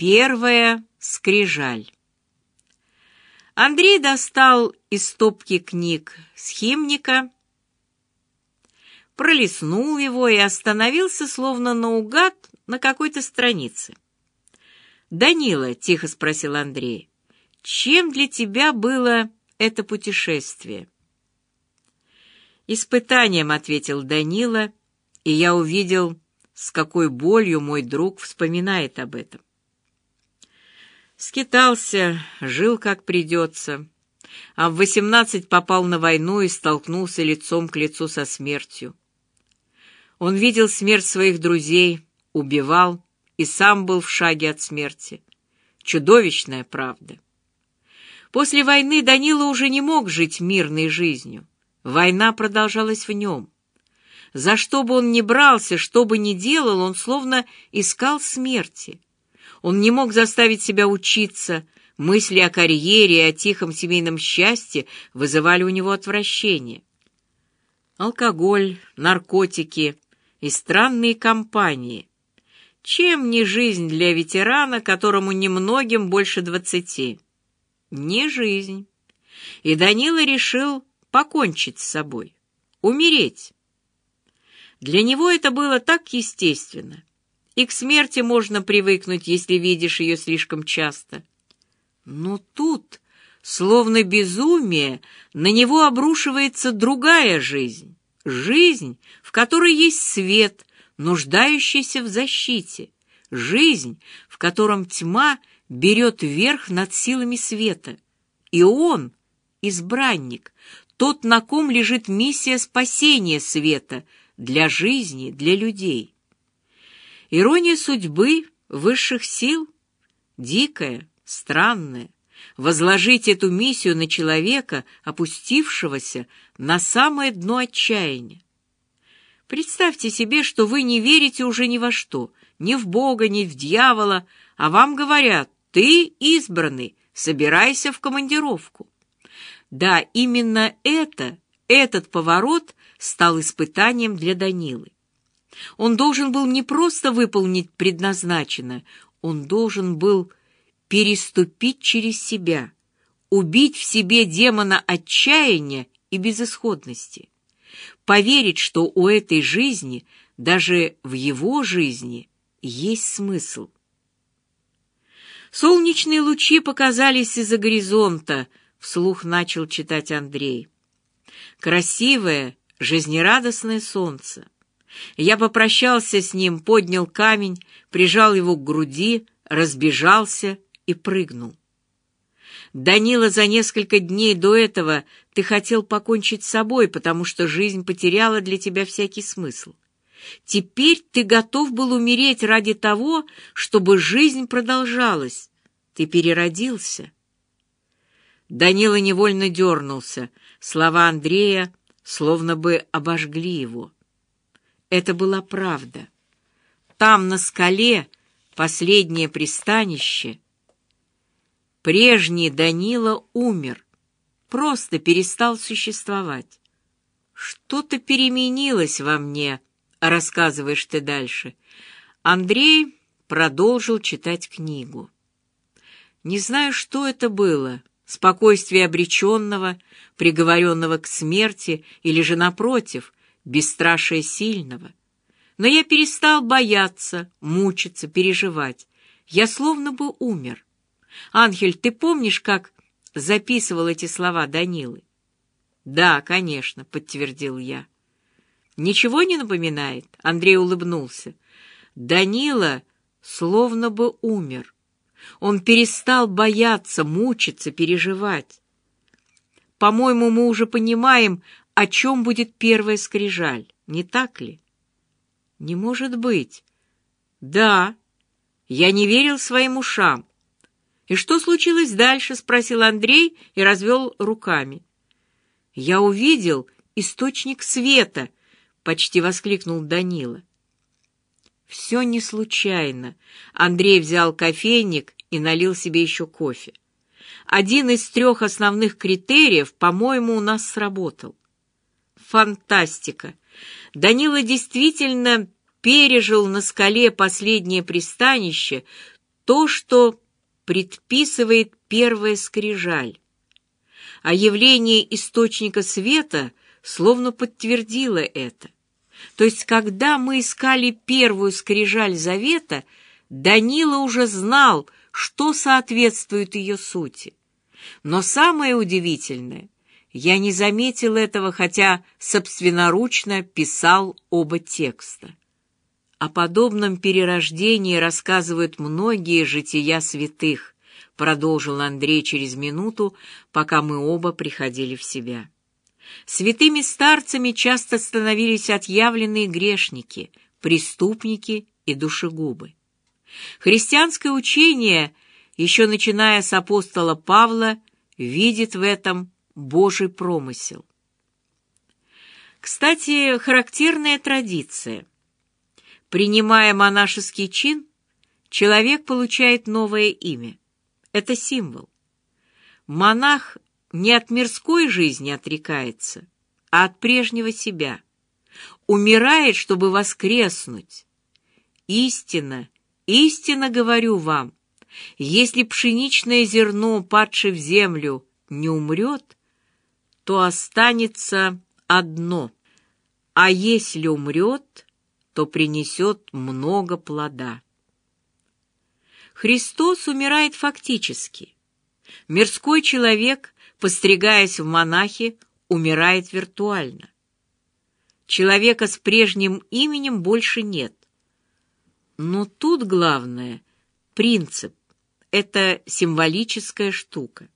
Первая скрижаль. Андрей достал из стопки книг схимника, пролистнул его и остановился, словно наугад, на какой-то странице. «Данила», — тихо спросил Андрей, — «чем для тебя было это путешествие?» «Испытанием», — ответил Данила, и я увидел, с какой болью мой друг вспоминает об этом. Скитался, жил как придется, а в восемнадцать попал на войну и столкнулся лицом к лицу со смертью. Он видел смерть своих друзей, убивал и сам был в шаге от смерти. Чудовищная правда. После войны Данила уже не мог жить мирной жизнью. Война продолжалась в нем. За что бы он ни брался, что бы ни делал, он словно искал смерти. Он не мог заставить себя учиться, мысли о карьере и о тихом семейном счастье вызывали у него отвращение. Алкоголь, наркотики и странные компании. Чем не жизнь для ветерана, которому немногим больше двадцати? Не жизнь. И Данила решил покончить с собой, умереть. Для него это было так естественно и к смерти можно привыкнуть, если видишь ее слишком часто. Но тут, словно безумие, на него обрушивается другая жизнь. Жизнь, в которой есть свет, нуждающийся в защите. Жизнь, в котором тьма берет верх над силами света. И он, избранник, тот, на ком лежит миссия спасения света для жизни, для людей. Ирония судьбы, высших сил, дикая, странная. Возложить эту миссию на человека, опустившегося на самое дно отчаяния. Представьте себе, что вы не верите уже ни во что, ни в Бога, ни в дьявола, а вам говорят, ты избранный, собирайся в командировку. Да, именно это, этот поворот стал испытанием для Данилы. Он должен был не просто выполнить предназначенное, он должен был переступить через себя, убить в себе демона отчаяния и безысходности, поверить, что у этой жизни, даже в его жизни, есть смысл. Солнечные лучи показались из-за горизонта, вслух начал читать Андрей. Красивое, жизнерадостное солнце. Я попрощался с ним, поднял камень, прижал его к груди, разбежался и прыгнул. Данила, за несколько дней до этого ты хотел покончить с собой, потому что жизнь потеряла для тебя всякий смысл. Теперь ты готов был умереть ради того, чтобы жизнь продолжалась. Ты переродился. Данила невольно дернулся. Слова Андрея словно бы обожгли его. Это была правда. Там, на скале, последнее пристанище, прежний Данила умер, просто перестал существовать. Что-то переменилось во мне, рассказываешь ты дальше. Андрей продолжил читать книгу. Не знаю, что это было, спокойствие обреченного, приговоренного к смерти, или же, напротив, бесстрашие сильного. Но я перестал бояться, мучиться, переживать. Я словно бы умер. Ангель, ты помнишь, как записывал эти слова Данилы? Да, конечно, подтвердил я. Ничего не напоминает? Андрей улыбнулся. Данила словно бы умер. Он перестал бояться, мучиться, переживать. По-моему, мы уже понимаем, о чем будет первая скрижаль, не так ли? Не может быть. Да. Я не верил своим ушам. И что случилось дальше? спросил Андрей и развел руками. Я увидел источник света, почти воскликнул Данила. Все не случайно. Андрей взял кофейник и налил себе еще кофе. Один из трех основных критериев, по-моему, у нас сработал фантастика. Данила действительно пережил на скале последнее пристанище, то, что предписывает первая скрижаль. А явление источника света словно подтвердило это. То есть, когда мы искали первую скрижаль завета, Данила уже знал, что соответствует ее сути. Но самое удивительное, я не заметил этого, хотя собственноручно писал оба текста. О подобном перерождении рассказывают многие жития святых, продолжил Андрей через минуту, пока мы оба приходили в себя. Святыми старцами часто становились отъявленные грешники, преступники и душегубы. Христианское учение, еще начиная с апостола Павла, видит в этом Божий промысел. Кстати, характерная традиция. Принимая монашеский чин, человек получает новое имя. Это символ. Монах не от мирской жизни отрекается, а от прежнего себя. Умирает, чтобы воскреснуть. Истина, истинно говорю вам, если пшеничное зерно, падшее в землю, не умрет, то останется одно, а если умрет, то принесет много плода. Христос умирает фактически. Мирской человек, постригаясь в монахи, умирает виртуально. Человека с прежним именем больше нет. Но тут главное — принцип. Это символическая штука.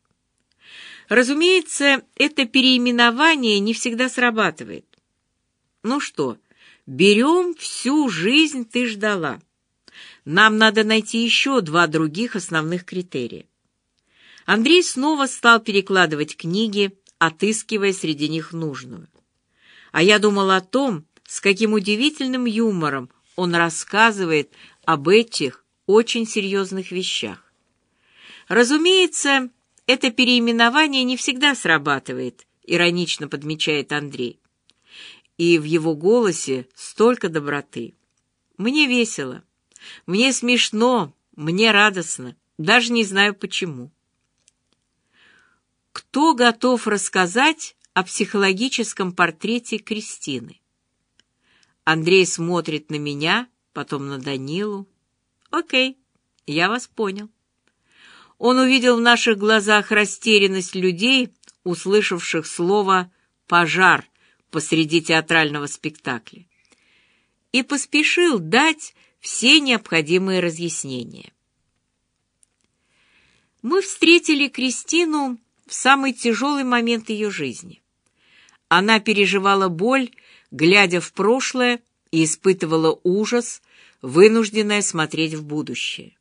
Разумеется, это переименование не всегда срабатывает. Ну что, берем всю жизнь ты ждала. Нам надо найти еще два других основных критерия. Андрей снова стал перекладывать книги, отыскивая среди них нужную. А я думал о том, с каким удивительным юмором он рассказывает об этих очень серьезных вещах. Разумеется, это переименование не всегда срабатывает, иронично подмечает Андрей. И в его голосе столько доброты. Мне весело, мне смешно, мне радостно, даже не знаю почему. Кто готов рассказать о психологическом портрете Кристины? Андрей смотрит на меня, потом на Данилу. Окей, я вас понял. Он увидел в наших глазах растерянность людей, услышавших слово «пожар» посреди театрального спектакля, и поспешил дать все необходимые разъяснения. Мы встретили Кристину в самый тяжелый момент ее жизни. Она переживала боль, глядя в прошлое, и испытывала ужас, вынужденная смотреть в будущее.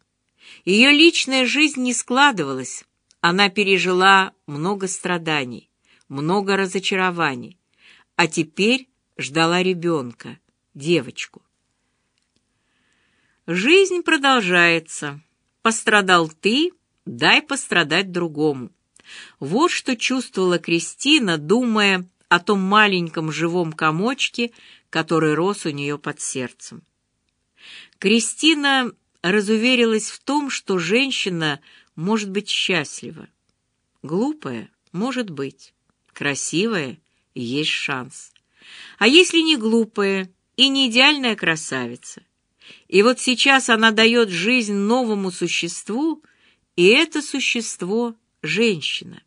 Ее личная жизнь не складывалась, она пережила много страданий, много разочарований, а теперь ждала ребенка, девочку. Жизнь продолжается. Пострадал ты, дай пострадать другому. Вот что чувствовала Кристина, думая о том маленьком живом комочке, который рос у нее под сердцем. Кристина разуверилась в том, что женщина может быть счастлива. Глупая может быть, красивая есть шанс. А если не глупая и не идеальная красавица? И вот сейчас она дает жизнь новому существу, и это существо — женщина.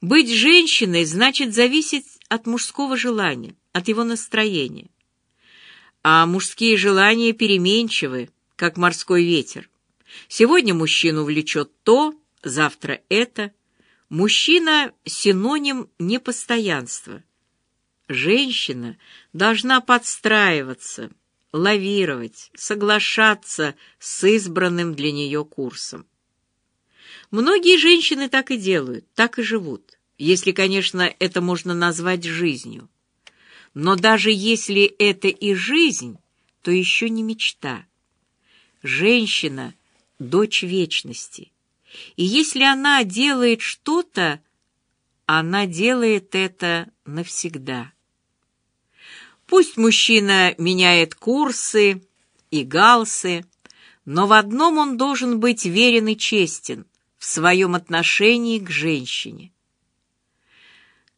Быть женщиной значит зависеть от мужского желания, от его настроения. А мужские желания переменчивы, как морской ветер. Сегодня мужчину влечет то, завтра это. Мужчина — синоним непостоянства. Женщина должна подстраиваться, лавировать, соглашаться с избранным для нее курсом. Многие женщины так и делают, так и живут, если, конечно, это можно назвать жизнью. Но даже если это и жизнь, то еще не мечта. Женщина — дочь вечности. И если она делает что-то, она делает это навсегда. Пусть мужчина меняет курсы и галсы, но в одном он должен быть верен и честен в своем отношении к женщине.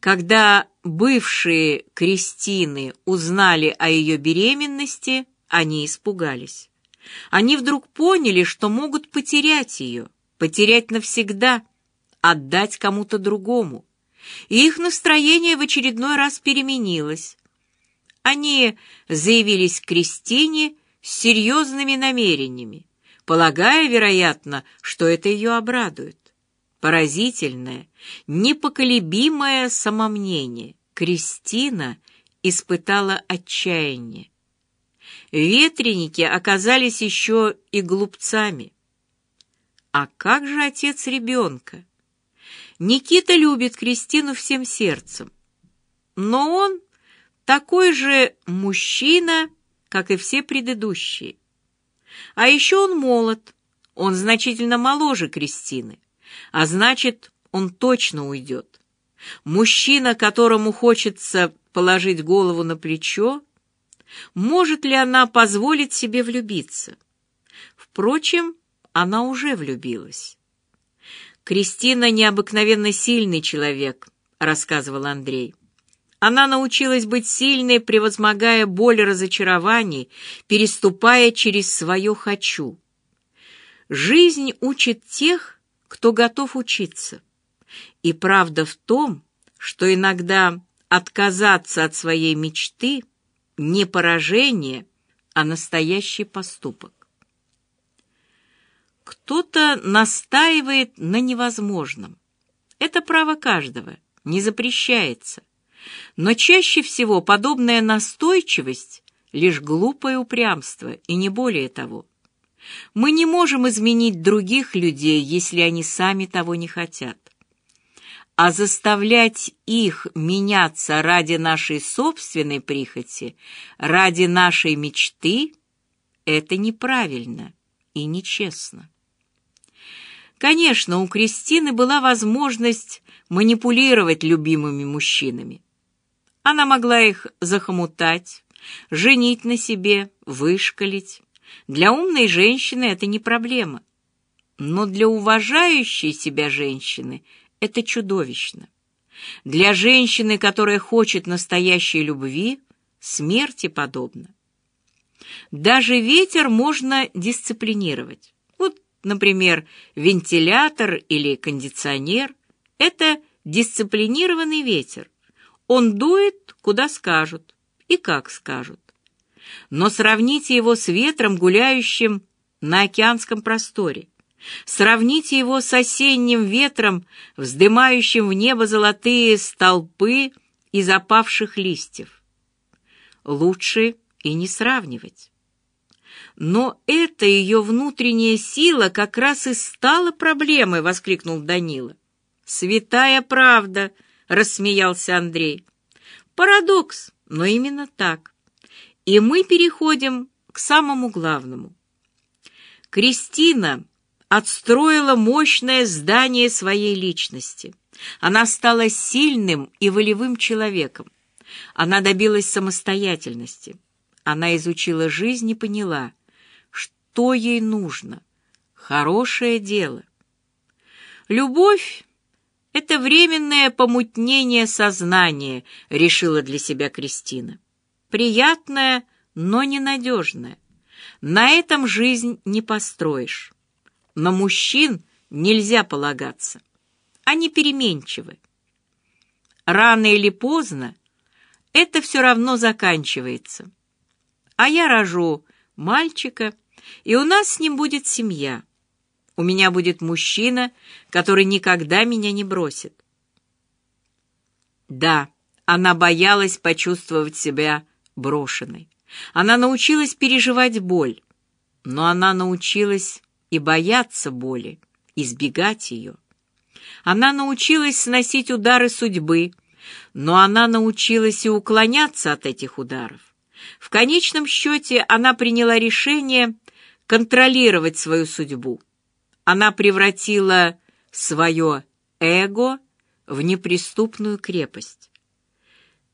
Когда бывшие Кристины узнали о ее беременности, они испугались. Они вдруг поняли, что могут потерять ее, потерять навсегда, отдать кому-то другому. И их настроение в очередной раз переменилось. Они заявились к Кристине с серьезными намерениями, полагая, вероятно, что это ее обрадует. Поразительное, непоколебимое самомнение. Кристина испытала отчаяние. Ветреники оказались еще и глупцами. А как же отец ребенка? Никита любит Кристину всем сердцем, но он такой же мужчина, как и все предыдущие. А еще он молод, он значительно моложе Кристины, а значит, он точно уйдет. Мужчина, которому хочется положить голову на плечо, может ли она позволить себе влюбиться? Впрочем, она уже влюбилась. «Кристина необыкновенно сильный человек», — рассказывал Андрей. Она научилась быть сильной, превозмогая боль разочарований, переступая через свое «хочу». Жизнь учит тех, кто готов учиться. И правда в том, что иногда отказаться от своей мечты — не поражение, а настоящий поступок. Кто-то настаивает на невозможном. Это право каждого, не запрещается. Но чаще всего подобная настойчивость — лишь глупое упрямство, и не более того. Мы не можем изменить других людей, если они сами того не хотят. А заставлять их меняться ради нашей собственной прихоти, ради нашей мечты — это неправильно и нечестно. Конечно, у Кристины была возможность манипулировать любимыми мужчинами. Она могла их захомутать, женить на себе, вышкалить. Для умной женщины это не проблема. Но для уважающей себя женщины это чудовищно. Для женщины, которая хочет настоящей любви, смерти подобно. Даже ветер можно дисциплинировать. Вот, например, вентилятор или кондиционер – это дисциплинированный ветер. Он дует, куда скажут и как скажут. Но сравните его с ветром, гуляющим на океанском просторе. Сравните его с осенним ветром, вздымающим в небо золотые столпы из опавших листьев. Лучше и не сравнивать. Но это ее внутренняя сила как раз и стала проблемой, воскликнул Данила. Святая правда, — рассмеялся Андрей. «Парадокс, но именно так. И мы переходим к самому главному. Кристина отстроила мощное здание своей личности. Она стала сильным и волевым человеком. Она добилась самостоятельности. Она изучила жизнь и поняла, что ей нужно. Хорошее дело. Любовь это временное помутнение сознания, решила для себя Кристина. Приятное, но ненадежное. На этом жизнь не построишь. На мужчин нельзя полагаться. Они переменчивы. Рано или поздно это все равно заканчивается. А я рожу мальчика, и у нас с ним будет семья. У меня будет мужчина, который никогда меня не бросит. Да, она боялась почувствовать себя брошенной. Она научилась переживать боль, но она научилась и бояться боли, избегать ее. Она научилась сносить удары судьбы, но она научилась и уклоняться от этих ударов. В конечном счете она приняла решение контролировать свою судьбу. Она превратила свое эго в неприступную крепость.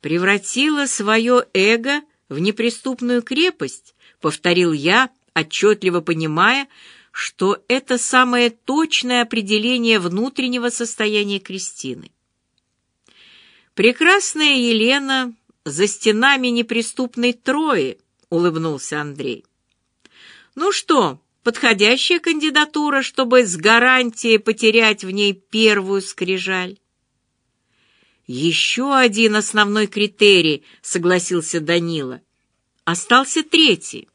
Превратила свое эго в неприступную крепость, повторил я, отчетливо понимая, что это самое точное определение внутреннего состояния Кристины. «Прекрасная Елена за стенами неприступной Трои», — улыбнулся Андрей. «Ну что, подходящая кандидатура, чтобы с гарантией потерять в ней первую скрижаль?» «Еще один основной критерий», — согласился Данила. «Остался третий».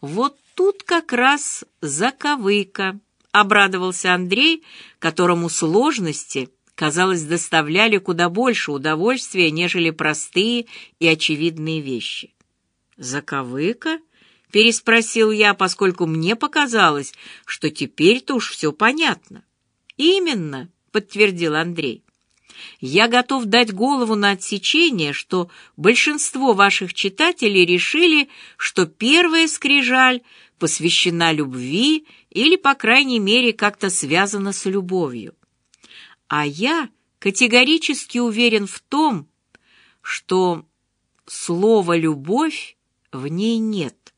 «Вот тут как раз заковыка», — обрадовался Андрей, которому сложности, казалось, доставляли куда больше удовольствия, нежели простые и очевидные вещи. «Заковыка?» — переспросил я, поскольку мне показалось, что теперь-то уж все понятно. «Именно», — подтвердил Андрей. Я готов дать голову на отсечение, что большинство ваших читателей решили, что первая скрижаль посвящена любви или, по крайней мере, как-то связана с любовью. А я категорически уверен в том, что слова «любовь» в ней нет.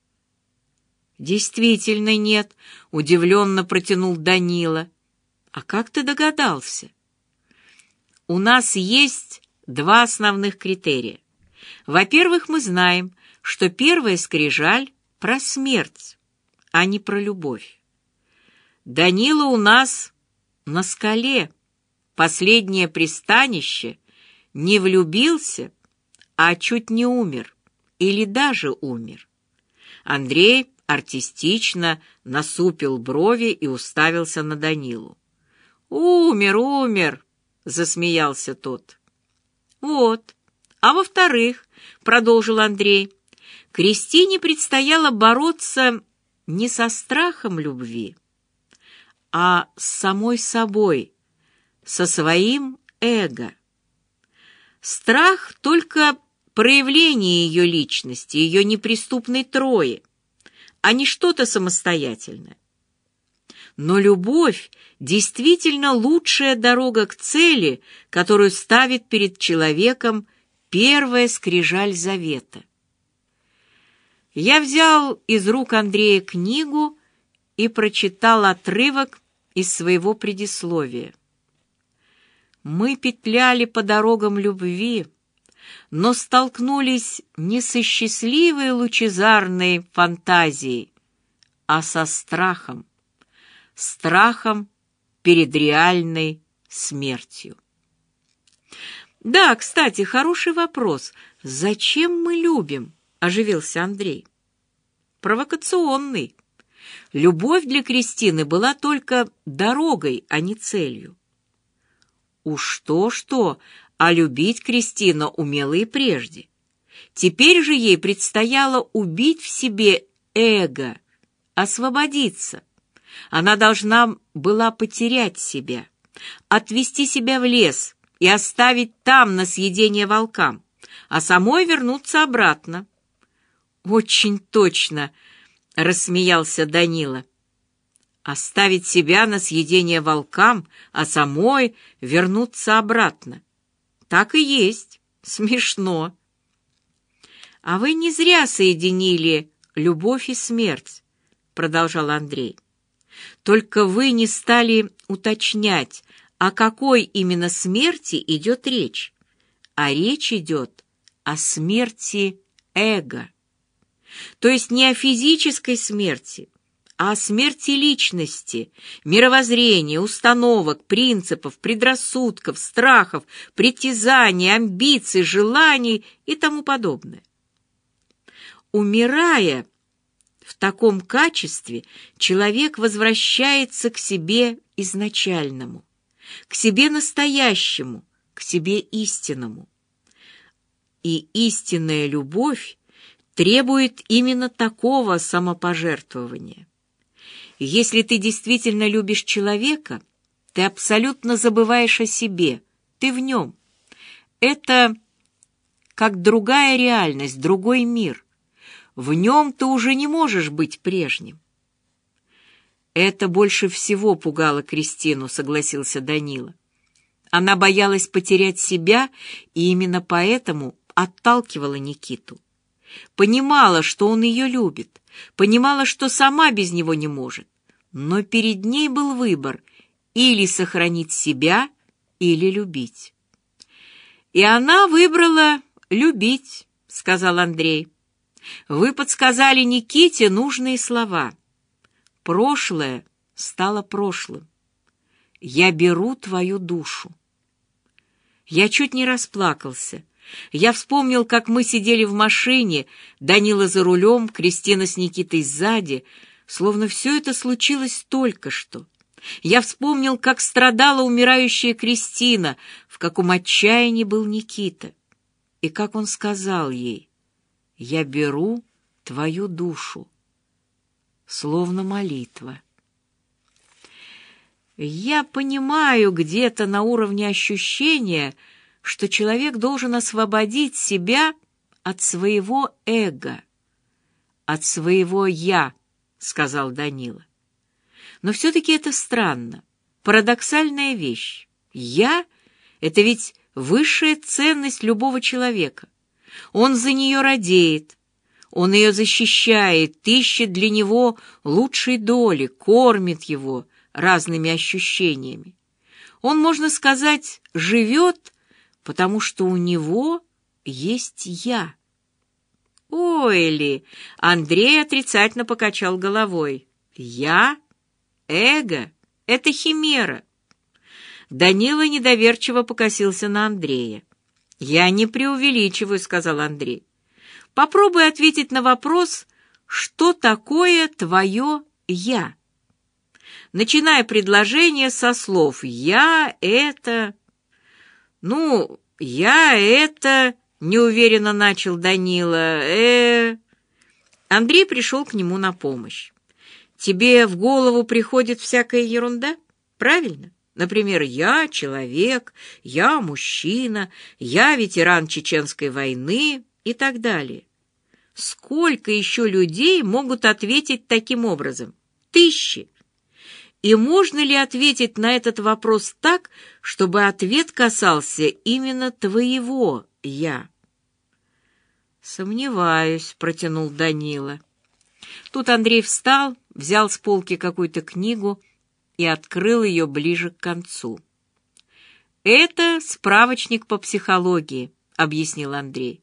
«Действительно нет», — удивленно протянул Данила. «А как ты догадался?» У нас есть два основных критерия. Во-первых, мы знаем, что первая скрижаль про смерть, а не про любовь. Данила у нас на скале, последнее пристанище, не влюбился, а чуть не умер, или даже умер. Андрей артистично насупил брови и уставился на Данилу. «Умер, умер!» — засмеялся тот. «Вот. А во-вторых, — продолжил Андрей, — Кристине предстояло бороться не со страхом любви, а с самой собой, со своим эго. Страх — только проявление ее личности, ее неприступной трои, а не что-то самостоятельное. Но любовь действительно лучшая дорога к цели, которую ставит перед человеком первая скрижаль завета. Я взял из рук Андрея книгу и прочитал отрывок из своего предисловия. Мы петляли по дорогам любви, но столкнулись не со счастливой лучезарной фантазией, а со страхом страхом перед реальной смертью. «Да, кстати, хороший вопрос. Зачем мы любим?» — оживился Андрей. «Провокационный. Любовь для Кристины была только дорогой, а не целью. Уж то-что, а любить Кристина умела и прежде. Теперь же ей предстояло убить в себе эго, освободиться, она должна была потерять себя, отвести себя в лес и оставить там на съедение волкам, а самой вернуться обратно. «Очень точно!» — рассмеялся Данила. «Оставить себя на съедение волкам, а самой вернуться обратно. Так и есть. Смешно». «А вы не зря соединили любовь и смерть», — продолжал Андрей. Только вы не стали уточнять, о какой именно смерти идет речь. А речь идет о смерти эго. То есть не о физической смерти, а о смерти личности, мировоззрения, установок, принципов, предрассудков, страхов, притязаний, амбиций, желаний и тому подобное. Умирая, в таком качестве человек возвращается к себе изначальному, к себе настоящему, к себе истинному. И истинная любовь требует именно такого самопожертвования. Если ты действительно любишь человека, ты абсолютно забываешь о себе, ты в нем. Это как другая реальность, другой мир – в нем ты уже не можешь быть прежним. Это больше всего пугало Кристину, согласился Данила. Она боялась потерять себя и именно поэтому отталкивала Никиту. Понимала, что он ее любит, понимала, что сама без него не может. Но перед ней был выбор или сохранить себя, или любить. И она выбрала любить, сказал Андрей. Вы подсказали Никите нужные слова. Прошлое стало прошлым. Я беру твою душу. Я чуть не расплакался. Я вспомнил, как мы сидели в машине, Данила за рулем, Кристина с Никитой сзади, словно все это случилось только что. Я вспомнил, как страдала умирающая Кристина, в каком отчаянии был Никита, и как он сказал ей, «Я беру твою душу», словно молитва. Я понимаю где-то на уровне ощущения, что человек должен освободить себя от своего эго, от своего «я», — сказал Данила. Но все-таки это странно, парадоксальная вещь. «Я» — это ведь высшая ценность любого человека. Он за нее радеет, он ее защищает, ищет для него лучшей доли, кормит его разными ощущениями. Он, можно сказать, живет, потому что у него есть «я». «Ой ли!» — Андрей отрицательно покачал головой. «Я? Эго? Это химера!» Данила недоверчиво покосился на Андрея. «Я не преувеличиваю», — сказал Андрей. «Попробуй ответить на вопрос, что такое твое «я»?» Начиная предложение со слов «я это...» «Ну, я это...» — неуверенно начал Данила. э Андрей пришел к нему на помощь. «Тебе в голову приходит всякая ерунда, правильно?» Например, я человек, я мужчина, я ветеран Чеченской войны и так далее. Сколько еще людей могут ответить таким образом? Тысячи. И можно ли ответить на этот вопрос так, чтобы ответ касался именно твоего «я»? «Сомневаюсь», — протянул Данила. Тут Андрей встал, взял с полки какую-то книгу и открыл ее ближе к концу. «Это справочник по психологии», — объяснил Андрей.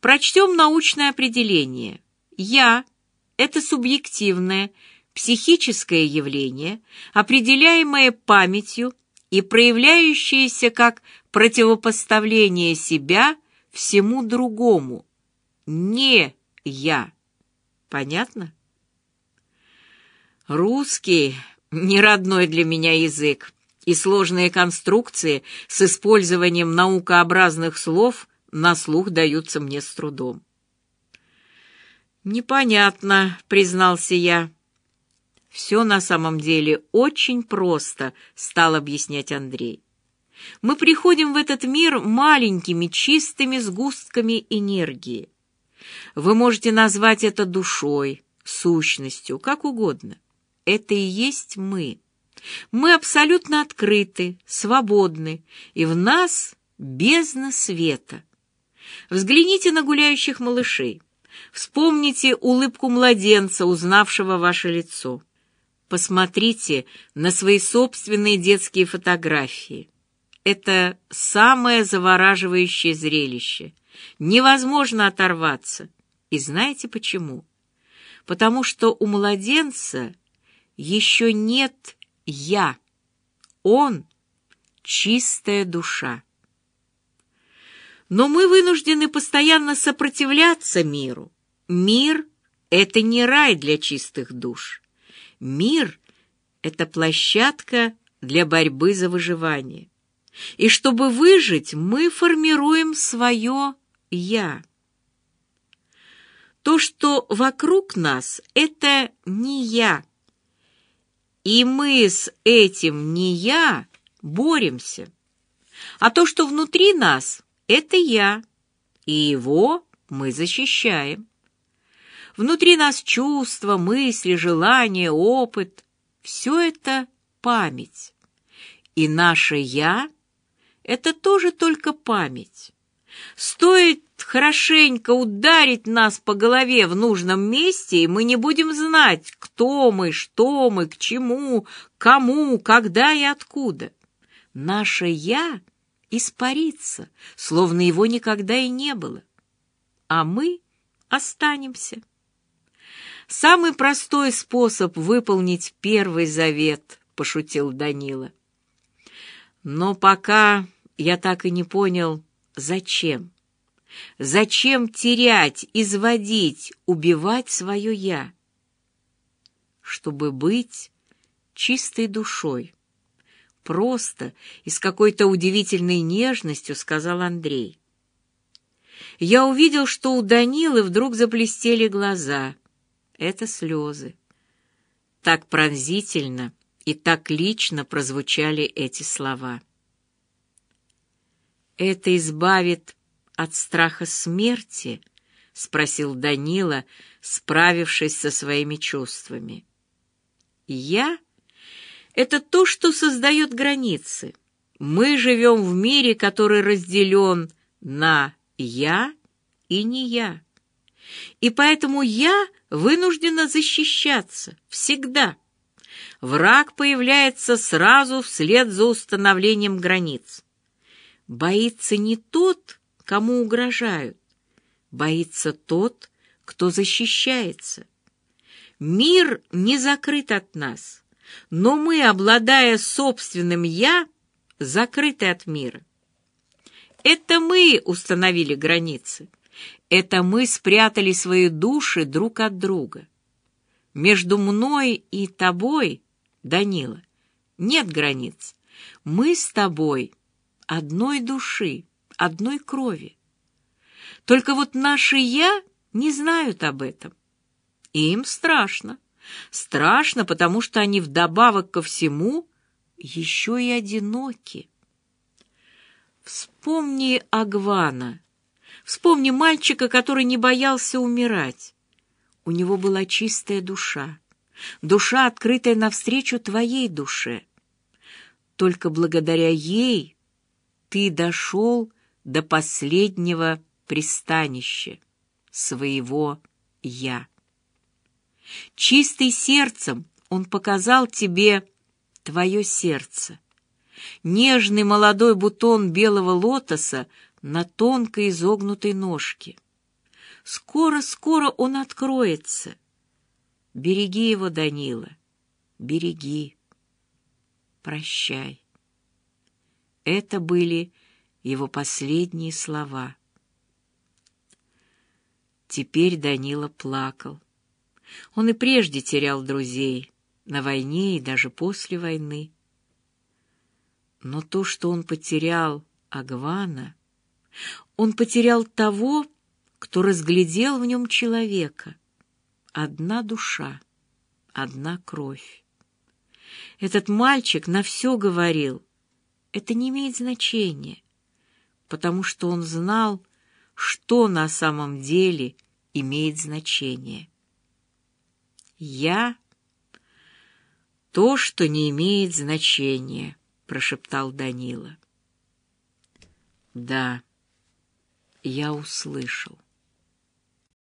«Прочтем научное определение. «Я» — это субъективное, психическое явление, определяемое памятью и проявляющееся как противопоставление себя всему другому, не «я». Понятно? Русский — не родной для меня язык, и сложные конструкции с использованием наукообразных слов на слух даются мне с трудом. «Непонятно», — признался я. Все на самом деле очень просто, стал объяснять Андрей. Мы приходим в этот мир маленькими чистыми сгустками энергии. Вы можете назвать это душой, сущностью, как угодно. Это и есть мы. Мы абсолютно открыты, свободны, и в нас бездна света. Взгляните на гуляющих малышей. Вспомните улыбку младенца, узнавшего ваше лицо. Посмотрите на свои собственные детские фотографии. Это самое завораживающее зрелище. Невозможно оторваться. И знаете почему? Потому что у младенца еще нет «я». Он — чистая душа. Но мы вынуждены постоянно сопротивляться миру. Мир — это не рай для чистых душ. Мир — это площадка для борьбы за выживание. И чтобы выжить, мы формируем свое «я». То, что вокруг нас, это не «я». И мы с этим «не я» боремся. А то, что внутри нас, это «я», и его мы защищаем. Внутри нас чувства, мысли, желания, опыт — все это память. И наше «я» — это тоже только память. Стоит хорошенько ударить нас по голове в нужном месте, и мы не будем знать, кто мы, что мы, к чему, кому, когда и откуда. Наше «я» испарится, словно его никогда и не было, а мы останемся. Самый простой способ выполнить первый завет, пошутил Данила. Но пока я так и не понял, зачем. Зачем терять, изводить, убивать свое «я»? Чтобы быть чистой душой. Просто и с какой-то удивительной нежностью сказал Андрей. Я увидел, что у Данилы вдруг заблестели глаза — это слезы. Так пронзительно и так лично прозвучали эти слова. «Это избавит от страха смерти?» — спросил Данила, справившись со своими чувствами. «Я — это то, что создает границы. Мы живем в мире, который разделен на «я» и «не я». И поэтому «я» вынуждена защищаться всегда. Враг появляется сразу вслед за установлением границ. Боится не тот, кому угрожают, боится тот, кто защищается. Мир не закрыт от нас, но мы, обладая собственным «я», закрыты от мира. Это мы установили границы. Это мы спрятали свои души друг от друга. Между мной и тобой, Данила, нет границ. Мы с тобой одной души, одной крови. Только вот наши «я» не знают об этом. И им страшно. Страшно, потому что они вдобавок ко всему еще и одиноки. Вспомни Агвана, Вспомни мальчика, который не боялся умирать. У него была чистая душа, душа, открытая навстречу твоей душе. Только благодаря ей ты дошел до последнего пристанища, своего «я». Чистый сердцем он показал тебе твое сердце. Нежный молодой бутон белого лотоса на тонкой изогнутой ножке. Скоро-скоро он откроется. Береги его, Данила, береги. Прощай. Это были его последние слова. Теперь Данила плакал. Он и прежде терял друзей, на войне и даже после войны. Но то, что он потерял Агвана, он потерял того, кто разглядел в нем человека. Одна душа, одна кровь. Этот мальчик на все говорил. Это не имеет значения, потому что он знал, что на самом деле имеет значение. «Я — то, что не имеет значения», — прошептал Данила. «Да» я услышал.